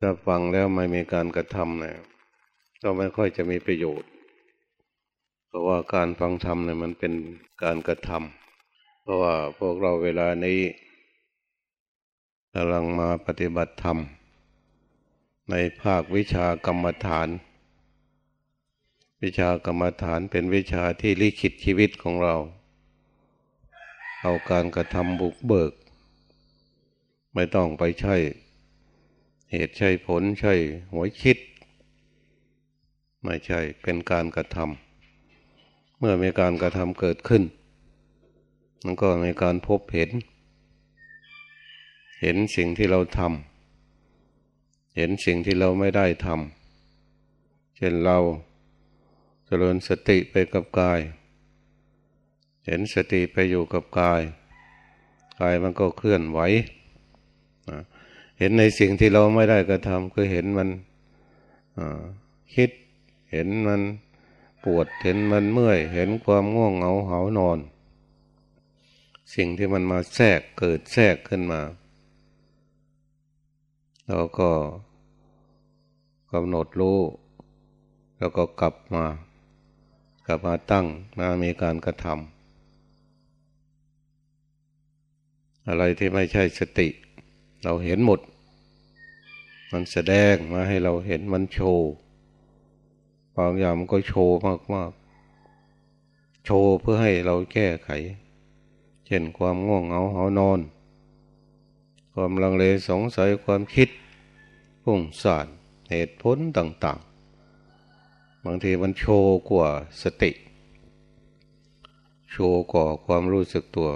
ถ้าฟังแล้วไม่มีการกระทำเนี่ยก็ไม่ค่อยจะมีประโยชน์ เพราะว่าการฟังธรรมเนี่ยมันเป็นการกระทำเพราะว่าพวกเราเวลานี้กำลังมาปฏิบัติธรรม ในภาควิชากรรมฐาน วิชากรรมฐานเป็นวิชาที่ลิขิตชีวิตของเรา เอาการกระทำบุกเบิก ไม่ต้องไปใช่ เหตุใช่ผลใช่หัวคิด ไม่ใช่เป็นการกระทำเมื่อมีการกระทำเกิดขึ้นมันก็มีการพบเห็น เห็นสิ่งที่เราทำเห็นสิ่งที่เราไม่ได้ทำเช่นเราเจริญสติไปกับกาย เห็นสติไปอยู่กับกาย กายมันก็เคลื่อนไหว เห็นในสิ่งที่เราไม่ได้กระทำคือเห็นมันคิดเห็นมันปวดเห็นมันเมื่อย เห็นความง่วงเหงาเหานอน สิ่งที่มันมาแทรกเกิดแทรกขึ้นมา เราก็กำหนดรู้แล้วก็กลับมากลับมาตั้งมามีการกระทำอะไรที่ไม่ใช่สติ เราเห็นหมด มันแสดงมาให้เราเห็นมันโชว์บางอย่างมันก็โชว์มากๆโชว์เพื่อให้เราแก้ไข เช่นความง่วงเหงาหานอน ความลังเลสงสัยความคิดพุ่งสานเหตุผลต่างๆ บางทีมันโชว์กว่าสติ โชว์กว่าความรู้สึกตัว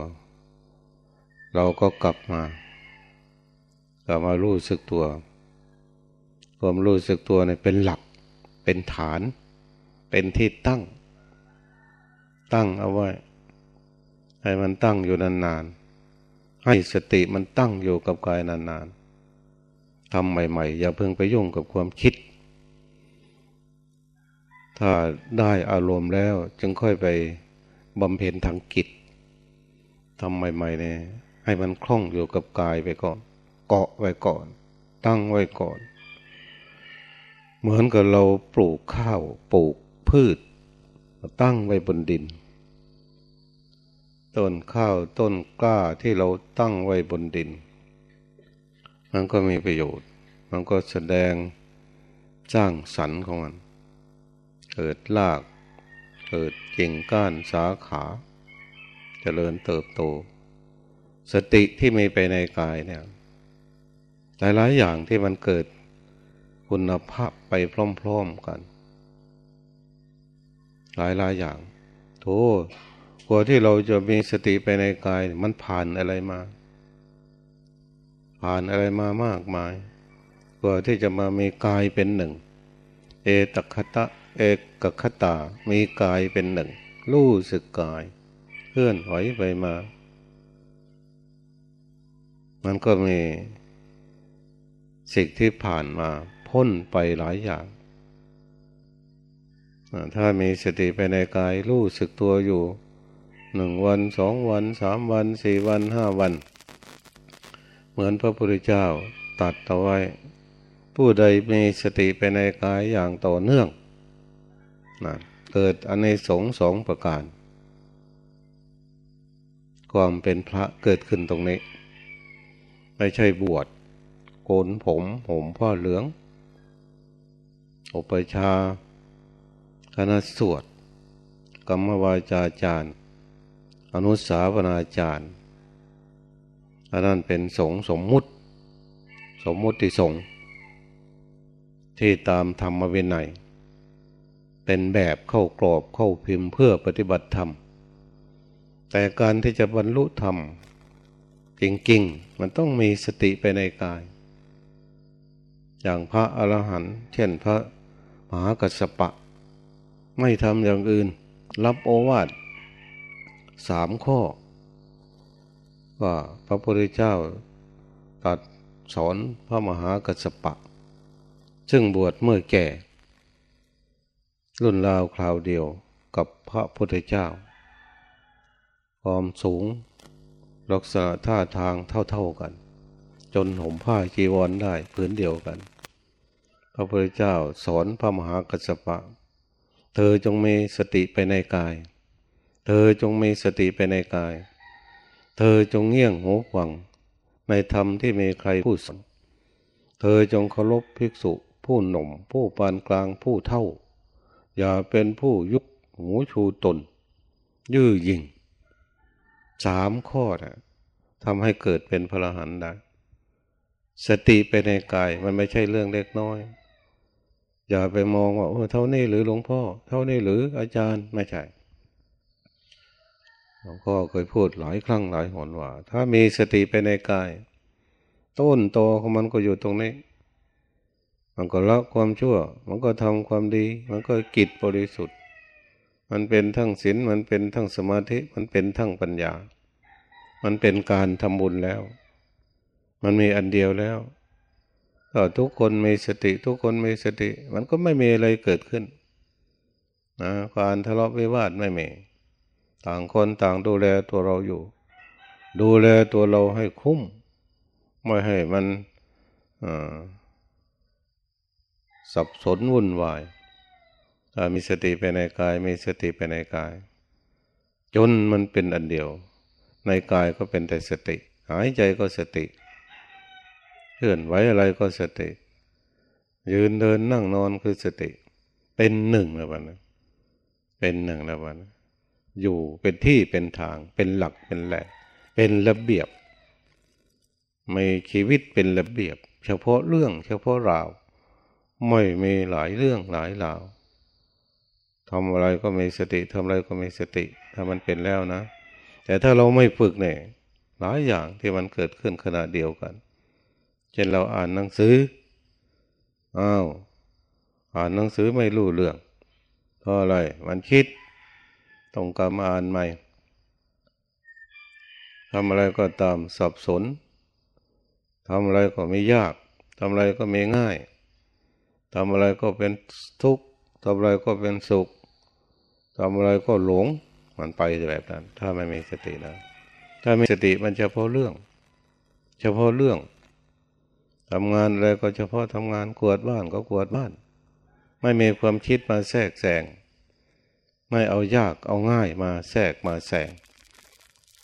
เราก็กลับมา กลับมารู้สึกตัว ความรู้สึกตัวเนี่ยเป็นหลัก เป็นฐาน เป็นที่ตั้ง ตั้งเอาไว้ ให้มันตั้งอยู่นานๆ ให้สติมันตั้งอยู่กับกายนานๆทำใหม่ๆ อย่าเพิ่งไปยุ่งกับความคิด ถ้าได้อารมณ์แล้วจึงค่อยไปบำเพ็ญทางกิจทำใหม่ๆเนี่ยให้มันคล่องอยู่กับกายไปก่อน เกาะไว้ก่อน ตั้งไว้ก่อน เหมือนกับเราปลูกข้าว ปลูกพืช ตั้งไว้บนดิน ต้นข้าวต้นกล้าที่เราตั้งไว้บนดิน มันก็มีประโยชน์ มันก็แสดงจ้างสรรของมัน เกิดราก เกิดกิ่งก้านสาขาจเจริญเติบโต สติที่มีไปในกายเนี่ย หลายๆอย่างที่มันเกิดคุณภาพไปพร้อมๆกัน หลายๆอย่างโถกว่าที่เราจะมีสติไปในกาย มันผ่านอะไรมา ผ่านอะไรมามากมายกว่าที่จะมามีกายเป็นหนึ่ง เอตคตะเอกคตา มีกายเป็นหนึ่ง รู้สึกกาย เคลื่อนไหวไปมา มันก็มี สิ่งที่ผ่านมาพ้นไปหลายอย่าง ถ้ามีสติไปในกายรู้สึกตัวอยู่หนึ่งวันสองวันสามวันสี่วันห้าวัน เหมือนพระพุทธเจ้าตัดเอาไว้ ผู้ใดมีสติไปในกายอย่างต่อเนื่องนะเกิดอันในสงสองประการ ความเป็นพระเกิดขึ้นตรงนี้ ไม่ใช่บวช โกนผมผมผ้าเหลืองอุปชาคณะสวด กรรมวาจาจารย์ อนุสาวนาจารย์อันนั้นเป็นสงสมมุติ สมมุติสงที่ตามธรรมวินัยเป็นแบบเข้ากรอบเข้าพิมพ์เพื่อปฏิบัติธรรม แต่การที่จะบรรลุธรรมจริงๆ มันต้องมีสติไปในกาย อย่างพระอรหันต์เช่นพระมหากัสปะ ไม่ทำอย่างอื่น รับโอวาทสามข้อ ว่าพระพุทธเจ้าตัดสอนพระมหากัสปะ ซึ่งบวชเมื่อแก่ รุ่นราวคราวเดียวกับพระพุทธเจ้า ความสูงลักษณะท่าทางเท่าๆกัน จนห่มผ้าจีวรได้ผืนเดียวกัน พระพุทธเจ้าสอนพระมหากัสปะ เธอจงมีสติไปในกาย เธอจงมีสติไปในกาย เธอจงเงี่ยงหูฟัง ในธรรมที่มีใครพูดสอนเธอจงเคารพภิกษุ ผู้หนุ่ม ผู้ปานกลางผู้เท่า อย่าเป็นผู้ยุบหูชูตน ยื้อยิงสามข้อนะทำให้เกิดเป็นพระหันได้สติไปในกายมันไม่ใช่เรื่องเล็กน้อย อย่าไปมองว่าเท่านี้หรือหลวงพ่อ เท่านี้หรืออาจารย์ไม่ใช่หลวงพ่อเคยพูดหลายครั้งหลายหนว่า ถ้ามีสติไปในกาย ต้นโตของมันก็อยู่ตรงนี้ มันก็ละความชั่ว มันก็ทำความดี มันก็กิจบริสุทธิ์ มันเป็นทั้งศีลมันเป็นทั้งสมาธิมันเป็นทั้งปัญญา มันเป็นการทำบุญแล้ว มันมีอันเดียวแล้ว ถ้าทุกคนมีสติ ทุกคนมีสติ มันก็ไม่มีอะไรเกิดขึ้นนะการทะเลาะวิวาทไม่มีต่างคนต่างดูแลตัวเราอยู่ ดูแลตัวเราให้คุ้ม ไม่ให้มันสับสนวุ่นวายามีสติไปในกาย มีสติไปในกาย จนมันเป็นอันเดียว ในกายก็เป็นแต่สติ หายใจก็สติ ลื่อนไหวอะไรก็สติ ยืนเดินนั่งนอนคือสติ เป็นหนึ่งแล้ววันนะเป็นหนึ่งแล้ววันนะอยู่เป็นที่เป็นทาง เป็นหลักเป็นแหล่เป็นระเบียบไม่ชีวิตเป็นระเบียบ เฉพาะเรื่อง เฉพาะราว ไม่มีหลายเรื่องหลายราวทำอะไรก็มีสติทำอะไรก็มีสติ ถ้ามันเป็นแล้วนะ แต่ถ้าเราไม่ฝึกเนี่ยหลายอย่างที่มันเกิดขึ้นขณะเดียวกัน เช่นเราอ่านหนังสืออ้าวอ่านหนังสือไม่รู้เรื่องเพราะอะไรมันคิดต้องกลับมาอ่านใหม่ทำอะไรก็ตามสับสนทำอะไรก็ไม่ยากทำอะไรก็ไม่ง่ายทำอะไรก็เป็นทุกข์ทำอะไรก็เป็นสุขทำอะไรก็หลงมันไปแบบนั้น ถ้าไม่มีสตินะถ้ามีสติมันเฉพาะเรื่อง เฉพาะเรื่อง ทำงานอะไรก็เฉพาะทำงานกวดบ้านก็กวดบ้าน ไม่มีความคิดมาแทรกแซงไม่เอายากเอาง่ายมาแทรกมาแสง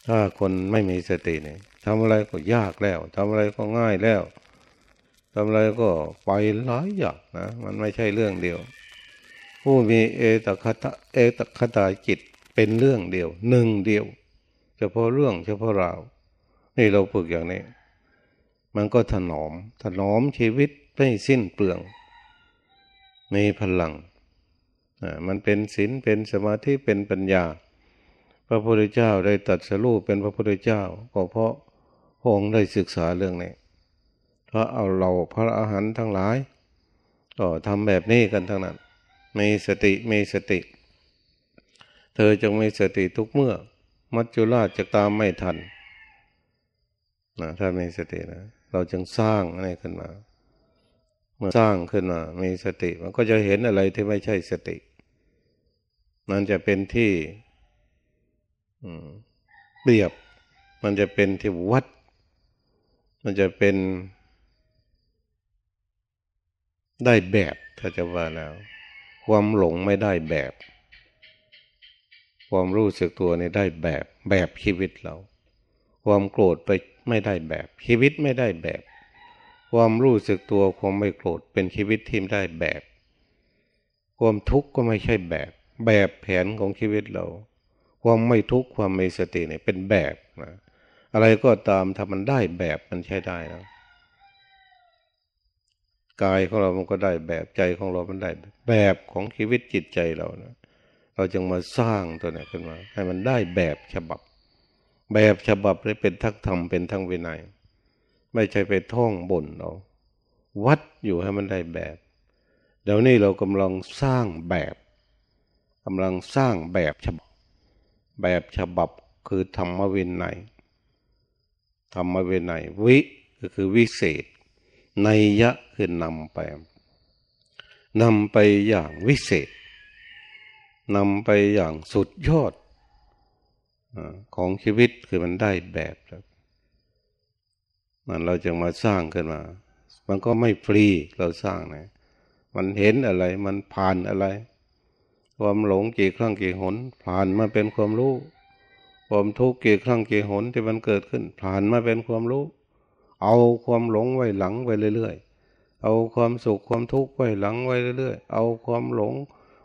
ถ้าคนไม่มีสติเนี่ยทำอะไรก็ยากแล้วทำอะไรก็ง่ายแล้วทำอะไรก็ไปหลายอย่างนะ มันไม่ใช่เรื่องเดียว ผู้มีเอตคตาเอตคตาจิตเป็นเรื่องเดียว หนึ่งเดียว เฉพาะเรื่องเฉพาะราว นี่เราฝึกอย่างนี้ มันก็ถนอม ถนอมชีวิตไม่สิ้นเปลือง มีพลังมันเป็นศีลเป็นสมาธิเป็นปัญญา พระพุทธเจ้าได้ตัดสรูปเป็นพระพุทธเจ้า ก็เพราะพระองค์ได้ศึกษาเรื่องนี้พราะเอาเราพระอาหารทั้งหลาย ก็ทำแบบนี้กันทั้งนั้น มีสติมีสติ เธอจงมีสติทุกเมื่อ มัจจุราชจะตามไม่ทันนะถ้ามีสตินะ เราจึงสร้างอะไรขึ้นมา เมื่อสร้างขึ้นมา มีสติ มันก็จะเห็นอะไรที่ไม่ใช่สติ มันจะเป็นที่เปรียบ มันจะเป็นที่วัด มันจะเป็นได้แบบถ้าจะว่าแล้วความหลงไม่ได้แบบ ความรู้สึกตัวนี่ได้แบบแบบชีวิตเรา ความโกรธไปไม่ได้แบบ ชีวิตไม่ได้แบบ ความรู้สึกตัวความไม่โกรธเป็นชีวิตที่ไม่ได้แบบ ความทุกข์ก็ไม่ใช่แบบ แบบแผนของชีวิตเรา ความไม่ทุกข์ความไม่สติเนี่ยเป็นแบบนะอะไรก็ตามถ้ามันได้แบบมันใช้ได้นะกายของเรามันก็ได้แบบใจของเรามันได้แบบของชีวิตจิตใจเรานะเราจึงมาสร้างตัวนี้ขึ้นมา ให้มันได้แบบฉบับ แบบฉบับเลยเป็นทักธรรมเป็นทั้งวินัย ไม่ใช่ไปท่องบนเราวัดอยู่ให้มันได้แบบเดี๋ยวนี้เรากำลังสร้างแบบกำลังสร้างแบบฉบับ แบบฉบับคือธรรมวินัยธรรมวินัยวิก็คือวิเศษในยะคือนำไปนำไปอย่างวิเศษนำไปอย่างสุดยอด ของชีวิตคือมันได้แบบมันเราจะมาสร้างขึ้นมา มันก็ไม่ฟรีเราสร้างนะมันเห็นอะไร มันผ่านอะไร ความหลงกี่ครั้งกี่หน ผ่านมาเป็นความรู้ ความทุกข์กี่ครั้งกี่หนที่มันเกิดขึ้น ผ่านมาเป็นความรู้ เอาความหลงไว้หลังไว้เรื่อยๆ เอาความสุขความทุกข์ไว้หลังไว้เรื่อยๆ เอาความหลง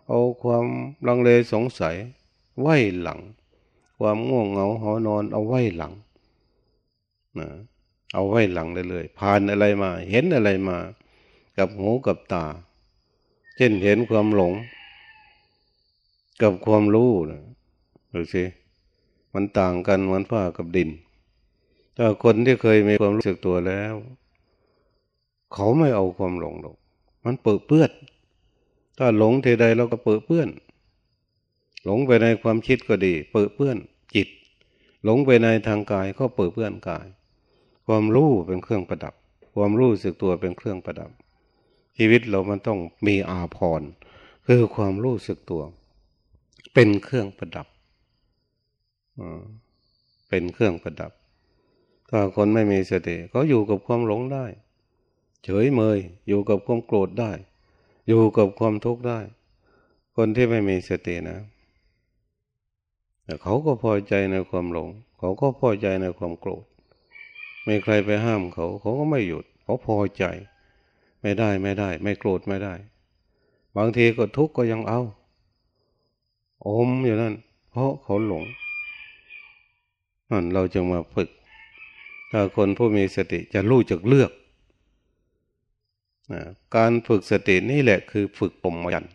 เอาความลังเลสงสัยไว้หลัง ความง่วงเหงาหอนอนเอาไว้หลังนะเอาไว้หลังเรื่อยๆผ่านอะไรมา เห็นอะไรมา กับหูกับตา เช่นเห็นความหลง กับความรู้นะดูสิมันต่างกันมันฟ้ากับดิน ถ้าคนที่เคยมีความรู้สึกตัวแล้ว เขาไม่เอาความหลงหรอกมันเปื้อเปื้อนถ้าหลงเทใดเราก็เปื้อเปื้อน หลงไปในความคิดก็ดี เปื้อเปื้อนจิต หลงไปในทางกายก็เปื้อเปื้อนกาย ความรู้เป็นเครื่องประดับ ความรู้สึกตัวเป็นเครื่องประดับ ชีวิตเรามันต้องมีอาภรณ์คือความรู้สึกตัว เป็นเครื่องประดับเป็นเครื่องประดับ ถ้าคนไม่มีสติก็อยู่กับความหลงได้ เฉยเมย อยู่กับความโกรธได้ อยู่กับความทุกข์ได้ คนที่ไม่มีสตินะ เขาก็พอใจในความหลง เขาก็พอใจในความโกรธ ไม่ใครไปห้ามเขา เขาก็ไม่หยุด เขาพอใจ ไม่ได้ไม่ได้ ไม่โกรธไม่ได้ บางทีก็ทุกข์ก็ยังเอา อมอยู่นั่น เพราะเขาหลงนั่นเราจึงมาฝึก ถ้าคนผู้มีสติจะรู้จักเลือก การฝึกสตินี่แหละคือฝึกปมยัน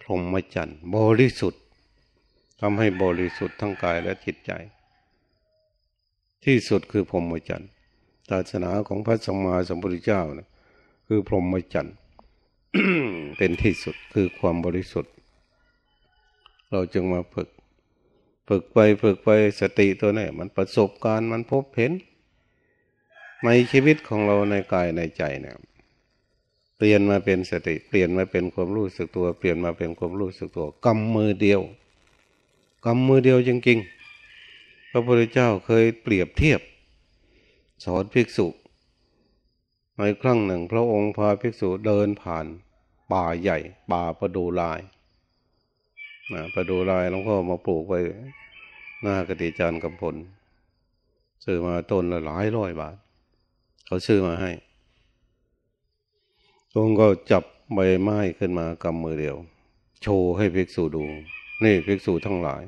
พรหมจันทร์บริสุทธิ ทำให้บริสุทธิ์ทั้งกายและจิตใจ ที่สุดคือพรหมจรรย์ศาสนาของพระสัมมาสัมพุทธเจ้านะคือพรหมจรรย์เป็นที่สุดคือความบริสุทธิ์ เราจึงมาฝึก ฝึกไปฝึกไปสติตัวนี้มันประสบการณ์มันพบเห็น ในชีวิตของเราในกายในใจเนี่ยเปลี่ยนมาเป็นสติ เปลี่ยนมาเป็นความรู้สึกตัว เปลี่ยนมาเป็นความรู้สึกตัวกำมือเดียว กำมือเดียวจริงๆพระพุทธเจ้าเคยเปรียบเทียบ สอนภิกษุในครั้งหนึ่ง พระองค์พาภิกษุเดินผ่านป่าใหญ่ ป่าประดูลายนะประดูลายหลวงพ่อมาปลูกไว้หน้ากติจานกำพลซื้อมาต้นละหลายร้อยบาท เขาซื้อมาให้องค์ก็จับใบไม้ขึ้นมากำมือเดียว โชว์ให้ภิกษุดู นี่ภิกษุทั้งหลาย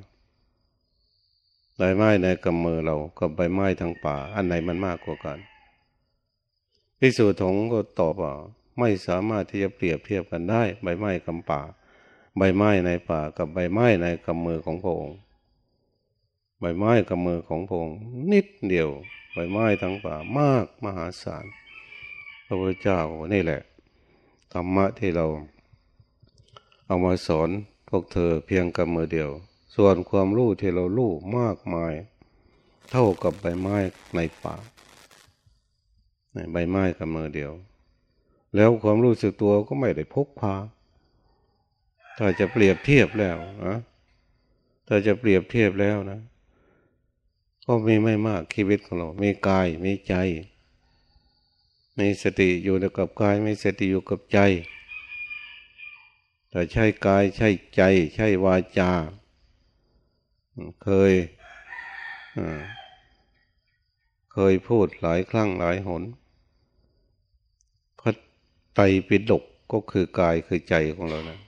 ใบไม้ในกำมือเรากับใบไม้ทางป่า อันไหนมันมากกว่ากันพิสูจน์ถงก็ตอบว่าไม่สามารถที่จะเปรียบเทียบกันได้ ใบไม้กำป่า ใบไม้ในป่ากับใบไม้ในกำมือของพระองค์ใบไม้กำมือของพระองค์นิดเดียว ใบไม้ทั้งป่ามากมหาศาลพระพุทธเจ้านี่แหละธรรมะที่เราเอามาสอน พวกเธอเพียงกำมือเดียว ส่วนความรู้ที่เรารู้มากมาย เท่ากับใบไม้ในป่าใบไม้กับมือเดียว แล้วความรู้สึกตัวก็ไม่ได้พกพา ถ้าจะเปรียบเทียบแล้วนะถ้าจะเปรียบเทียบแล้วนะ ก็มีไม่มากชีวิตของเรา มีกาย มีใจ มีสติอยู่กับกาย มีสติอยู่กับใจ แต่ใช่กายใช่ใจ ใช่วาจา เคยเคยพูดหลายครั้งหลายหนพระไตรปิฎกก็คือกายคือใจของเรานะ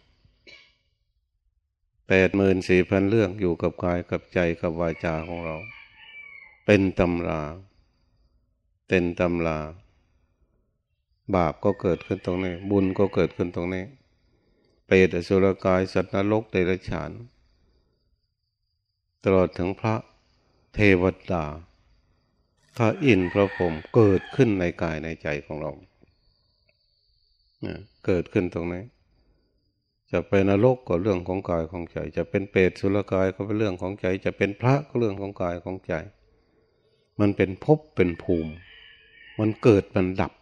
แปดหมื่นสี่พันเรื่องอยู่กับกายกับใจกับวาจาของเรา เป็นตำราเป็นตำรา บาปก็เกิดขึ้นตรงนี้ บุญก็เกิดขึ้นตรงนี้ เปรตอสุรกายสัตว์นรกเดรัจฉาน ตลอดถึงพระเทวดา พระอินทร์พระพรหมเกิดขึ้นในกายในใจของเราเกิดขึ้นตรงนี้ จะไปนรกก็เรื่องของกายของใจ จะเป็นเปรตสุรกายก็เป็นเรื่องของใจ จะเป็นพระก็เรื่องของกายของใจ มันเป็นภพเป็นภูมิ มันเกิดมันดับ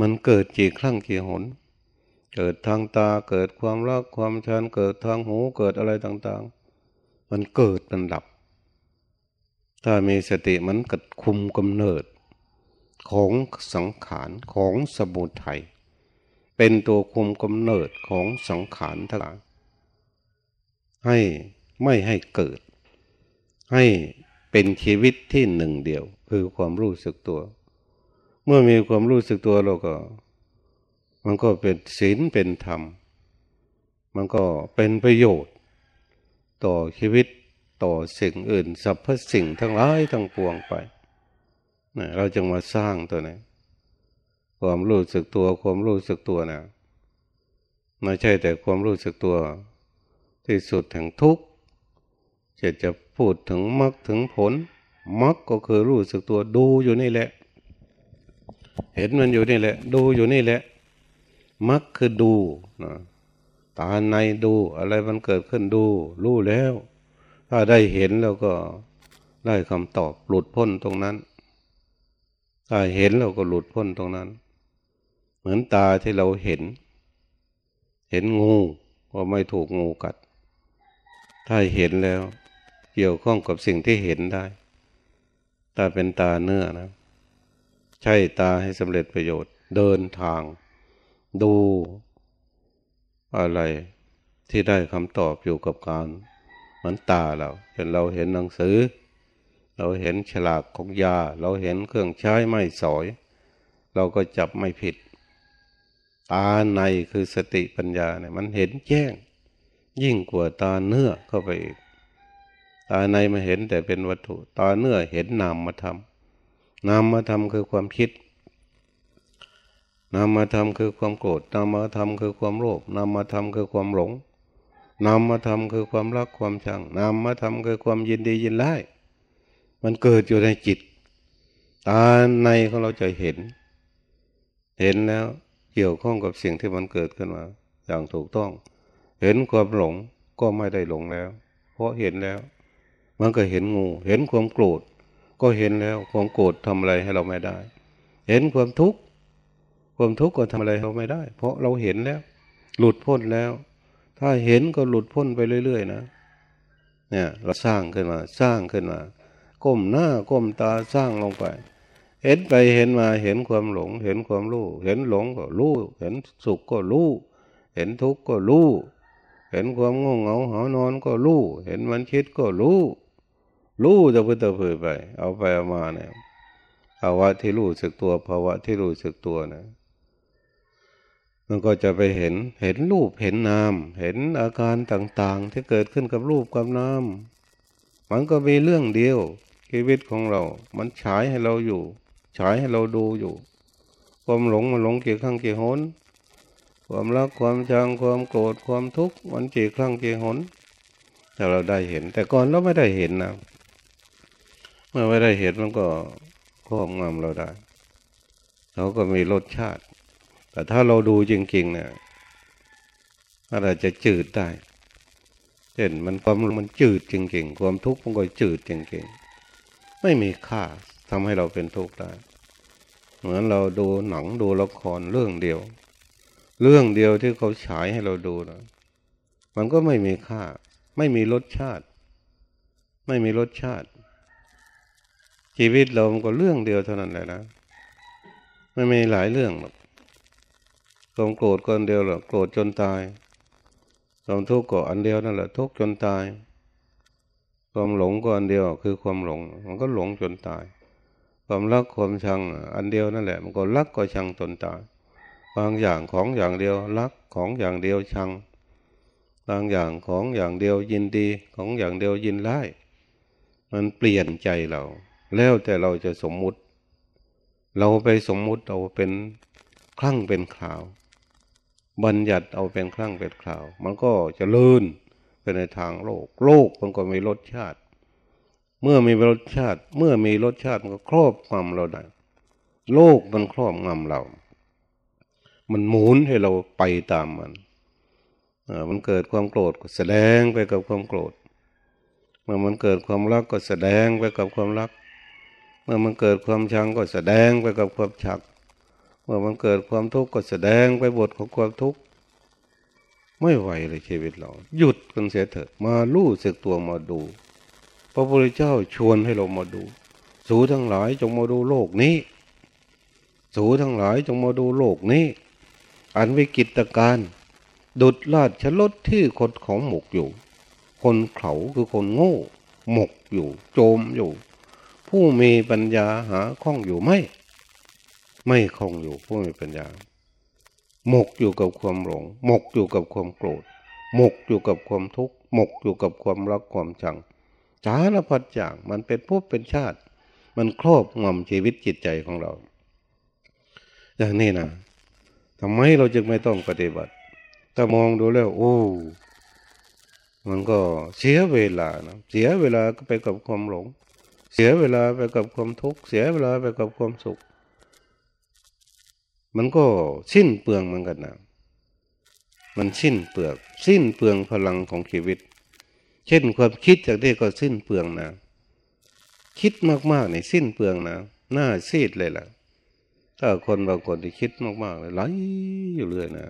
มันเกิดกี่ครั้งกี่หน เกิดทางตาเกิดความรักความชันเกิดทางหูเกิดอะไรต่างๆ มันเกิดมันดับ ถ้ามีสติมันกัดคุมกำเนิด ของสังขารของสมุทัยเป็นตัวคุมกำเนิดของสังขารทั้งหลายให้ไม่ให้เกิด ให้เป็นชีวิตที่หนึ่งเดียว คือความรู้สึกตัว เมื่อมีความรู้สึกตัวเราก็ มันก็เป็นศีลเป็นธรรม มันก็เป็นประโยชน์ ต่อชีวิตต่อสิ่งอื่นสรรพสิ่งทั้งหลายทั้งปวงไปนะเราจึงมาสร้างตัวนี้ความรู้สึกตัวความรู้สึกตัวนะไม่ใช่แต่ความรู้สึกตัว ที่สุดแห่งทุกข์จะจะพูดถึงมรรคถึงผลมรรคก็คือรู้สึกตัวดูอยู่นี่แหละ เห็นมันอยู่นี่แหละ ดูอยู่นี่แหละ มรรคคือดูนะตาในดูอะไรมันเกิดขึ้นดู รู้แล้ว ถ้าได้เห็นแล้วก็ได้คำตอบหลุดพ้นตรงนั้น ถ้าเห็นเราก็หลุดพ้นตรงนั้น เหมือนตาที่เราเห็น เห็นงูว่าไม่ถูกงูกัด ถ้าเห็นแล้ว เกี่ยวข้องกับสิ่งที่เห็นได้ตาเป็นตาเนื้อนะ ใช่ตาให้สำเร็จประโยชน์ เดินทาง ดู อะไรที่ได้คำตอบอยู่กับการเหมือนตาเราเป็นเราเห็นหนังสือ เราเห็นฉลากของยา เราเห็นเครื่องใช้ไม่สอย เราก็จับไม่ผิด ตาในคือสติปัญญาเนี่ยมันเห็นแจ้ง ยิ่งกว่าตาเนื้อเข้าไปอีกตาในมาเห็นแต่เป็นวัตถุ ตาเนื้อเห็นนามมาทำนามมาทำคือความคิด นามมาทำคือความโกรธนามมาทำคือความโลภนามมาทำคือความหลงนามมาทำคือความรักความชังนามมาทำคือความยินดียินร้ายมันเกิดอยู่ในจิตตาในของเราจะเห็น เห็นแล้วเกี่ยวข้องกับสิ่งที่มันเกิดขึ้นมา อย่างถูกต้อง เห็นความหลงก็ไม่ได้หลงแล้ว เพราะเห็นแล้ว มันก็เห็นงู เห็นความโกรธ ก็เห็นแล้วความโกรธทำอะไรให้เราไม่ได้ เห็นความทุกข์ ความทุกข์ก็ทำอะไรเราไม่ได้ เพราะเราเห็นแล้ว หลุดพ้นแล้ว ถ้าเห็นก็หลุดพ้นไปเรื่อย ๆ นะ เนี่ย เราสร้างขึ้นมา สร้างขึ้นมา ก้มหน้าก้มตาสร้างลงไป เห็นไปเห็นมาเห็นความหลง เห็นความรู้ เห็นหลงก็รู้เห็นสุขก็รู้เห็นทุกข์ก็รู้เห็นความง่วงเหงาหานอนก็รู้ เห็นมันคิดก็รู้ รู้จะพึ่งตะพือไป เอาไปเอามาเนี่ยภาวะที่รู้สึกตัวภาวะที่รู้สึกตัวนะ มันก็จะไปเห็นเห็นรูปเห็นนาม เห็นอาการต่างๆ ที่เกิดขึ้นกับรูปกับนาม มันก็มีเรื่องเดียว ชีวิตของเรา มันฉายให้เราอยู่ ฉายให้เราดูอยู่ความหลงมันหลงกี่ครั้งกี่หน ความรักความชังความโกรธความทุกข์มันกี่ครั้งกี่หนแต่เราได้เห็น แต่ก่อนเราไม่ได้เห็นนะเมื่อไม่ได้เห็นมันก็ครอบงำเราได้ เราก็มีรสชาติ แต่ถ้าเราดูจริงๆเนี่ยอะไรจะจืดได้เช่นมันความมันจืดจริงๆ ความทุกข์มันก็จืดจริงๆ ไม่มีค่าทำให้เราเป็นทุกข์ได้ เหมือนเราดูหนังดูละครเรื่องเดียว เรื่องเดียวที่เขาฉายให้เราดูนะมันก็ไม่มีค่า ไม่มีรสชาติ ไม่มีรสชาติ ชีวิตเรามันก็เรื่องเดียวเท่านั้นแหละนะไม่มีหลายเรื่องหรอก ความโกรธคนเดียวแหรอกโกรธจนตายความทุกข์ก็อันเดียวนั่นแหละทุกข์จนตาย ความหลงก็อันเดียวคือความหลง มันก็หลงจนตาย ความรักความชังอันเดียวนั่นแหละ มันก็รักก็ชังจนตาย บางอย่างของอย่างเดียวรักของอย่างเดียวชัง บางอย่างของอย่างเดียวยินดีของอย่างเดียวยินไล่มันเปลี่ยนใจเรา แล้วแต่เราจะสมมุติ เราไปสมมุติเอาเป็นคลั่งเป็นข่าว บัญญัติเอาเป็นคลั่งเป็นข่าว มันก็จะลื่นไปในทางโลก โลกมันก็มีรสชาติ เมื่อมีรสชาติ เมื่อมีรสชาติมันก็ครอบงำเราได้โลกมันครอบงำเรา มันหมุนให้เราไปตามมันมันเกิดความโกรธก็แสดงไปกับความโกรธ เมื่อมันเกิดความรักก็แสดงไปกับความรัก เมื่อมันเกิดความชังก็แสดงไปกับความฉัก เมื่อมันเกิดความทุกข์ก็แสดงไปบทของความทุกข์ไม่ไหวเลยชีวิตเรา หยุดกันเสียเถิดมาลู่สึกตัวมาดู พระพุทธเจ้าชวนให้เรามาดู สูทั้งหลายจงมาดูโลกนี้ สูทั้งหลายจงมาดูโลกนี้ อันวิกิตการดุดราชลดที่คนของหมกอยู่ คนเขาคือคนโง่ หมกอยู่ โจมอยู่ ผู้มีปัญญาหาข้องอยู่ไม่ ไม่คงอยู่ผู้มีปัญญา หมกอยู่กับความหลง หมกอยู่กับความโกรธ หมกอยู่กับความทุกข์ หมกอยู่กับความรักความชังสารพัดอย่างมันเป็นภพเป็นชาติ มันครอบงำชีวิตจิตใจของเรา อย่างนี้นะทำไมเราจึงไม่ต้องปฏิบัติถ้ามองดูแล้ว โอ้ มันก็เสียเวลานะเสียเวลาไปกับความหลง เสียเวลาไปกับความทุกข์ เสียเวลาไปกับความสุข มันก็สิ้นเปลืองเหมือนกันนะมันสิ้นเปลือก สิ้นเปลืองพลังของชีวิต เช่นความคิดจากนี้ก็สิ้นเปลืองนะ คิดมากๆในสิ้นเปลืองนะหน้าซีดเลยล่ะ ถ้าคนบางคนที่คิดมากๆเลยไหลอยู่เรื่อยนะ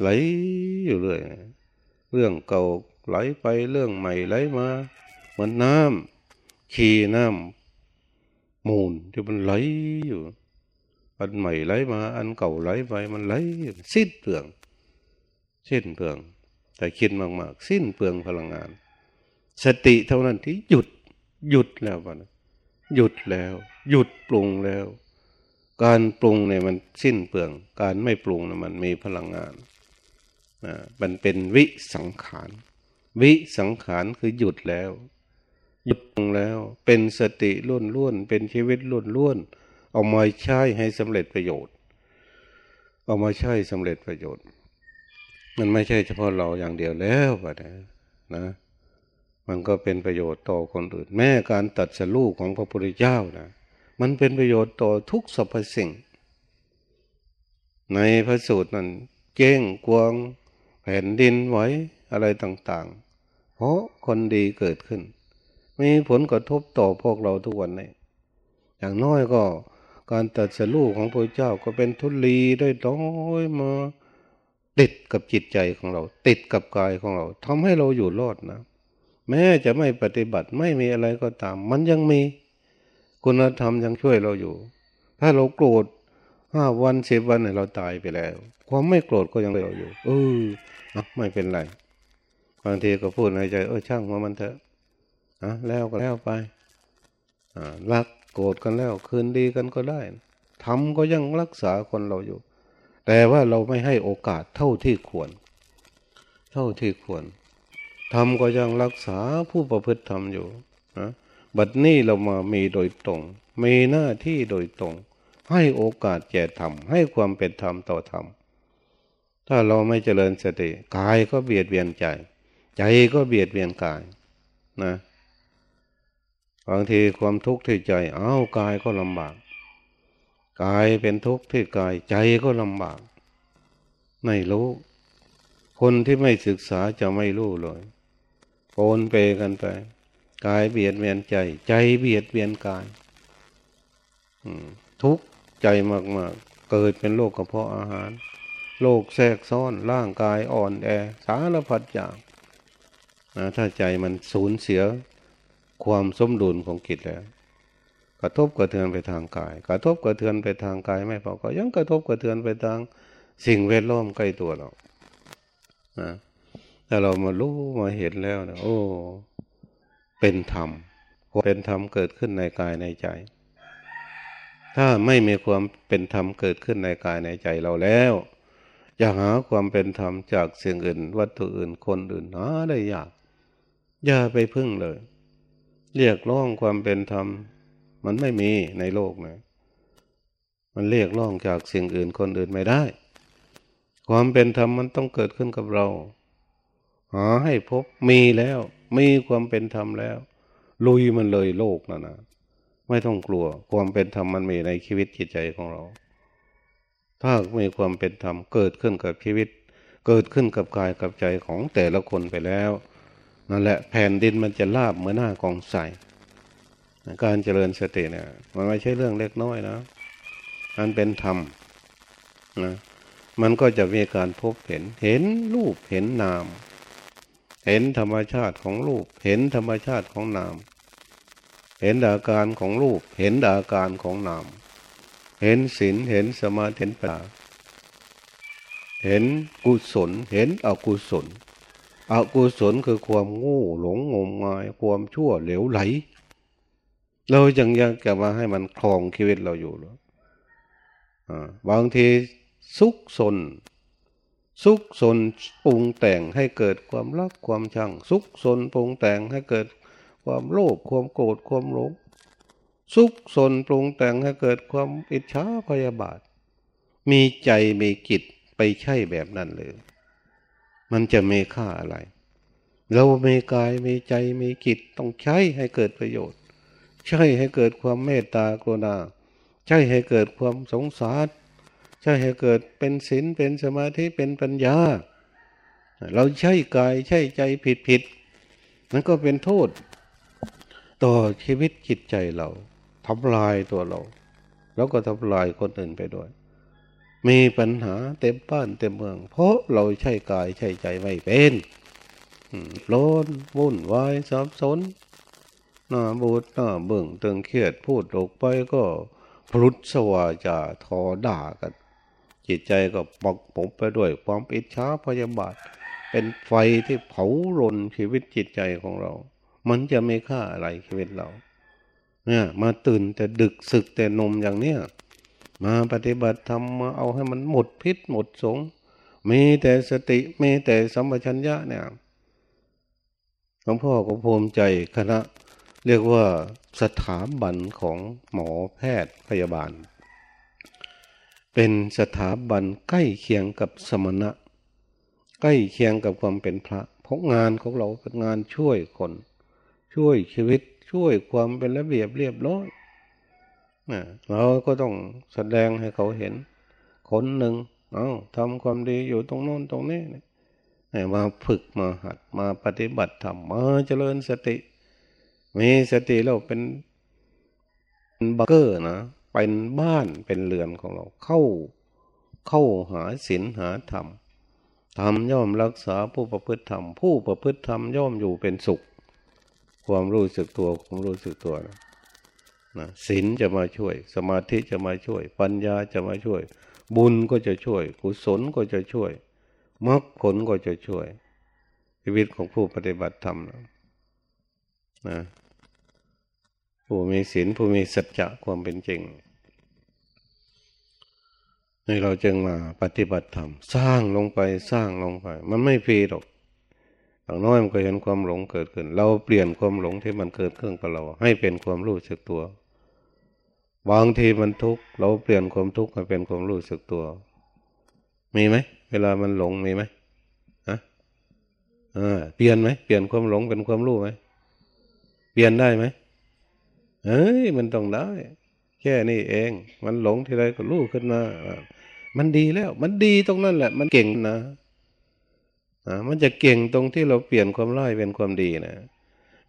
ไหลอยู่เรื่อยเรื่องเก่าไหลไปเรื่องใหม่ไหลมาเหมือนน้ำขี่น้ำมูลที่มันไหลอยู่ อันใหม่ไหลมา อันเก่าไหลไปมันไหลสิ้นเปลือง สิ้นเปลือง แต่คิดมากๆ สิ้นเปลืองพลังงาน สติเท่านั้นที่หยุดหยุดแล้วมันหยุดแล้ว หยุดปรุงแล้ว การปรุงเนี่ยมันสิ้นเปลือง การไม่ปรุงเนี่ยมันมีพลังงานนะมันเป็นวิสังขาร วิสังขารคือหยุดแล้ว หยุดลงแล้ว เป็นสติล้วนล้วนเป็นชีวิตล้วนล้วน เอามาใช้ให้สำเร็จประโยชน์ เอามาใช้สำเร็จประโยชน์ มันไม่ใช่เฉพาะเราอย่างเดียวแล้วปะนะ มันก็เป็นประโยชน์ต่อคนอื่น แม้การตัดสลูกของพระพุทธเจ้านะมันเป็นประโยชน์ต่อทุกสรรพสิ่ง ในพระสูตรนั้นเก้งกวงแผ่นดินไหวอะไรต่างๆ เพราะคนดีเกิดขึ้น มีผลกระทบต่อพวกเราทุกวันนี้อย่างน้อยก็ การตัดสลูของพระเจ้าก็เป็นทุลีได้ต้อยมา ติดกับจิตใจของเรา ติดกับกายของเราทำให้เราอยู่รอดนะ แม้จะไม่ปฏิบัติไม่มีอะไรก็ตาม มันยังมี คุณธรรมยังช่วยเราอยู่ ถ้าเราโกรธห้าวันสิบวันเนี่ยเราตายไปแล้ว ความไม่โกรธก็ยังเราอยู่ เออไม่เป็นไรบางทีก็พูดในใจเออช่างมามันเถอะอะแล้วก็แล้วไป อ่ารัก โกรธกันแล้ว คืนดีกันก็ได้ทำก็ยังรักษาคนเราอยู่ แต่ว่าเราไม่ให้โอกาสเท่าที่ควร เท่าที่ควรทำก็ยังรักษาผู้ประพฤติธรรมอยู่นะบัดนี้เรามามีโดยตรง มีหน้าที่โดยตรง ให้โอกาสแก่ธรรมให้ความเป็นธรรมต่อธรรมถ้าเราไม่เจริญสติกายก็เบียดเบียนใจ ใจก็เบียดเบียนกายนะ บางทีความทุกข์ที่ใจอ้าวกายก็ลำบาก กายเป็นทุกข์ที่กายใจก็ลำบาก ไม่รู้ คนที่ไม่ศึกษาจะไม่รู้เลยโอนเปกันไป กายเบียดเบียนใจ ใจเบียดเบียนกายทุกข์ใจมากๆเกิดเป็นโรคกระเพาะอาหารโรคแทรกซ้อนร่างกายอ่อนแอ สารพัดอย่างนะถ้าใจมันสูญเสีย ความสมดุลของกิจแล้ว กระทบกระเทือนไปทางกาย กระทบกระเทือนไปทางกายไม่พอก็ยังกระทบกระเทือนไปทางสิ่งแวดล้อมใกล้ตัวเรานะถ้าเรามารู้มาเห็นแล้วนะโอ้ เป็นธรรมเป็นธรรมเกิดขึ้นในกายในใจ ถ้าไม่มีความเป็นธรรมเกิดขึ้นในกายในใจเราแล้วอย่าหาความเป็นธรรมจากสิ่งอื่น วัตถุอื่นคนอื่นหาได้ยากอย่าไปพึ่งเลย เรียกร้องความเป็นธรรม มันไม่มีในโลกนะมันเรียกร้องจากสิ่งอื่นคนอื่นไม่ได้ ความเป็นธรรมมันต้องเกิดขึ้นกับเราหาให้พบมีแล้ว มีความเป็นธรรมแล้ว ลุยมันเลยโลกนะนะไม่ต้องกลัว ความเป็นธรรมมันมีในชีวิตจิตใจของเรา ถ้ามีความเป็นธรรมเกิดขึ้นกับชีวิต เกิดขึ้นกับกายกับใจของแต่ละคนไปแล้ว นั่นแหละแผ่นดินมันจะลาบเหมือนหน้ากองใสการเจริญสติเนี่ย มันไม่ใช่เรื่องเล็กน้อยนะมันเป็นธรรมนะมันก็จะมีการพบเห็น เห็นรูปเห็นนาม เห็นธรรมชาติของรูป เห็นธรรมชาติของนาม เห็นอาการของรูป เห็นอาการของนาม เห็นศีลเห็นสมาธิเห็นปัญญาเห็นกุศล เห็นอกุศล อกุศลคือความโง่หลงงมงายความชั่วเหลวไหล เรายังยังจะมาให้มันคลองชีวิตเราอยู่หรอบางทีสุกสนสุกสนปรุงแต่งให้เกิดความรักความชังสุกสนปรุงแต่งให้เกิดความโลภความโกรธความหลงสุกสนปรุงแต่งให้เกิดความอิจฉาพยาบาท มีใจมีจิตไปใช่แบบนั้นเลย มันจะมีค่าอะไร เรามีกายมีใจมีจิตต้องใช้ให้เกิดประโยชน์ ใช่ให้เกิดความเมตตากรุณา ใช่ให้เกิดความสงสารใช่ให้เกิดเป็นศีลเป็นสมาธิเป็นปัญญา เราใช่กายใช่ใจผิดผิดนั่นก็เป็นโทษ ต่อชีวิตจิตใจเราทำลายตัวเรา แล้วก็ทำลายคนอื่นไปด้วย มีปัญหาเต็มบ้านเต็มเมือง เพราะเราใช่กายใช่ใจไม่เป็นร้อนวุ่นวายสับสนหน้าบูดหน้าเบิ่งตึงเครียดพูดออกไปก็พลุดสวาจาทอด่ากัน จิตใจก็ปกปมไปด้วยความอิจฉาพยาบาท เป็นไฟที่เผาลนชีวิตจิตใจของเรา มันจะไม่ค่าอะไรชีวิตเรา เนี่ย มาตื่นแต่ดึกศึกแต่นมอย่างเนี้ย มาปฏิบัติธรรมมาเอาให้มันหมดพิษหมดสง มีแต่สติมีแต่สัมปชัญญะเนี่ยหลวงพ่อก็ภูมิใจคณะ เรียกว่าสถาบันของหมอแพทย์พยาบาล เป็นสถาบันใกล้เคียงกับสมณะ ใกล้เคียงกับความเป็นพระเพราะงานของเราเป็นงานช่วยคน ช่วยชีวิตช่วยความเป็นระเบียบเรียบร้อย เราก็ต้องแสดงให้เขาเห็น คนหนึ่งเอาทำความดีอยู่ตรงโน้นตรงนี้เนี่ยมาฝึกมาหัดมาปฏิบัติธรรมมาเจริญสติ มีสติเราเป็นบักเกอร์นะเป็นบ้านเป็นเรือนของเราเข้าเข้าหาศีลหาธรรมธรรมย่อมรักษาผู้ประพฤติธรรมผู้ประพฤติธรรมย่อมอยู่เป็นสุข ความรู้สึกตัวความรู้สึกตัวนะ นะศีลจะมาช่วย สมาธิจะมาช่วย ปัญญาจะมาช่วย บุญก็จะช่วย กุศลก็จะช่วยมรรคผลก็จะช่วย ชีวิตของผู้ปฏิบัติธรรมนะนะผู้มีศีลผู้มีสัจจะความเป็นจริงนี่เราจึงมาปฏิบัติธรรมสร้างลงไปสร้างลงไป มันไม่ฟรีหรอกอย่างน้อยมันก็เห็นความหลงเกิดขึ้น เราเปลี่ยนความหลงที่มันเกิดขึ้นกับเรา ให้เป็นความรู้สึกตัว บางทีมันทุกข์เราเปลี่ยนความทุกข์ให้เป็นความรู้สึกตัว มีไหมเวลามันหลงมีไหมฮะเปลี่ยนไหมเปลี่ยนความหลงเป็นความรู้ไหมเปลี่ยนได้ไหมเฮ้ยมันต้องได้แค่นี้เอง มันหลงทีไรก็รู้ขึ้นมามันดีแล้ว มันดีตรงนั้นแหละ มันเก่งนะอ่ามันจะเก่งตรงที่เราเปลี่ยนความร้ายเป็นความดีนะ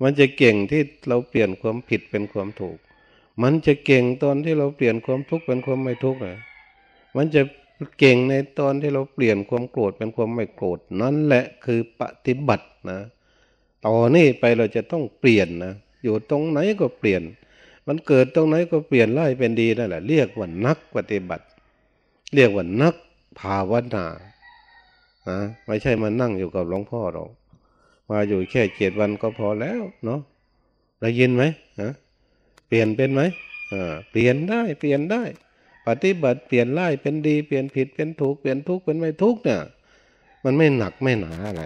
มันจะเก่งที่เราเปลี่ยนความผิดเป็นความถูก มันจะเก่งตอนที่เราเปลี่ยนความทุกข์เป็นความไม่ทุกข์นะมันจะเก่งในตอนที่เราเปลี่ยนความโกรธเป็นความไม่โกรธนั่นแหละคือปฏิบัตินะต่อนี้ไปเราจะต้องเปลี่ยนนะอยู่ตรงไหนก็เปลี่ยน มันเกิดตรงไหนก็เปลี่ยนไล่เป็นดีนั่นแหละเรียกว่านักปฏิบัติ เรียกว่านักภาวนานะไม่ใช่มานั่งอยู่กับหลวงพ่อหรอกมาอยู่แค่เจ็ดวันก็พอแล้วเนาะได้ยินไหมฮะ เปลี่ยนเป็นไหมอ่าเปลี่ยนได้เปลี่ยนได้ ปฏิบัติเปลี่ยนไล่เป็นดีเปลี่ยนผิดเป็นถูกเปลี่ยนทุกข์เป็นไม่ทุกข์เนี่ย มันไม่หนักไม่หนาอะไร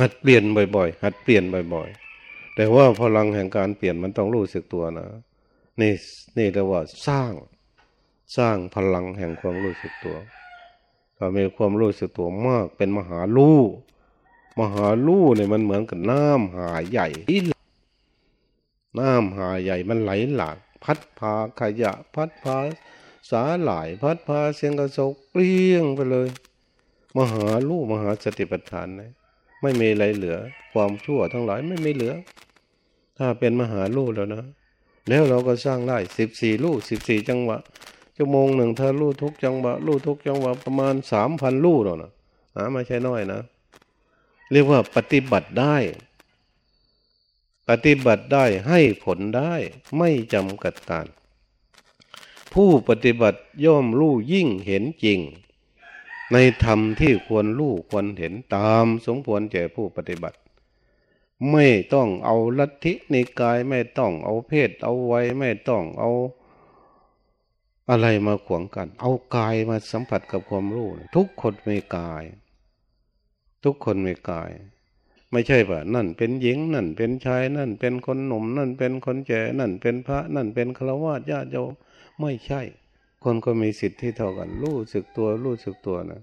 หัดเปลี่ยนบ่อยๆ หัดเปลี่ยนบ่อย ๆ แต่ว่าพลังแห่งการเปลี่ยนมันต้องรู้สึกตัวนะนี่นี่เรียกว่าสร้างสร้างพลังแห่งความรู้สึกตัวถ้ามีความรู้สึกตัวมากเป็นมหาลู่มหาลู่เนี่ยมันเหมือนกับน้ำหาใหญ่ น้ำหาใหญ่มันไหลหลาก พัดพาขยะ พัดพาสาหลายพัดพาเสียงกระสกเปลี่ยงไปเลย มหาลู่มหาสติปัฏฐานนะไม่มีอะไรเหลือ ความชั่วทั้งหลายไม่มีเหลือ ถ้าเป็นมหาลูกแล้วนะ แล้วเราก็สร้างได้สิบสี่ลูกสิบสี่จังหวะชั่วโมงหนึ่งถ้าลูกทุกจังหวะลูกทุกจังหวะประมาณสามพันลูกแล้วนะนะไม่ใช่น้อยนะ เรียกว่าปฏิบัติได้ ปฏิบัติได้ให้ผลได้ไม่จำกัดการ ผู้ปฏิบัติย่อมรู้ยิ่งเห็นจริง ในธรรมที่ควรรู้ควรเห็นตามสมควรแก่ผู้ปฏิบัติ ไม่ต้องเอาลัทธิในกายไม่ต้องเอาเพศเอาไว้ไม่ต้องเอาอะไรมาขวางกัน เอากายมาสัมผัสกับความรู้ ทุกคนมีกาย ทุกคนมีกาย ไม่ใช่ว่านั่นเป็นหญิงนั่นเป็นชายนั่นเป็นคนหนุ่ม นั่นเป็นคนแก่นั่นเป็นพระนั่นเป็นฆราวาสญาติโยมไม่ใช่ คนก็มีสิทธิ์ที่เท่ากัน รู้สึกตัวรู้สึกตัวนะ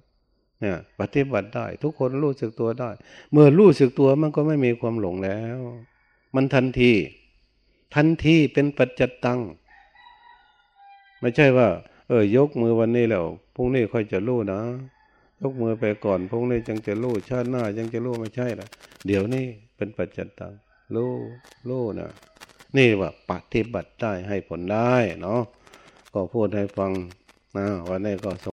เนี่ยปฏิบัติได้ ทุกคนรู้สึกตัวได้ เมื่อรู้สึกตัวมันก็ไม่มีความหลงแล้ว มันทันที ทันทีเป็นปัจจตัง ไม่ใช่ว่า เออยกมือวันนี้แล้วพรุ่งนี้ค่อยจะรู้นะ ยกมือไปก่อนพวกนี้จังจะรู้ชาติหน้ายังจะรู้ไม่ใช่ละเดี๋ยวนี้เป็นปัจจตังรู้รู้นะนี่ว่าปฏิบัติได้ให้ผลได้เนาะก็พูดให้ฟังนะวันนี้ก็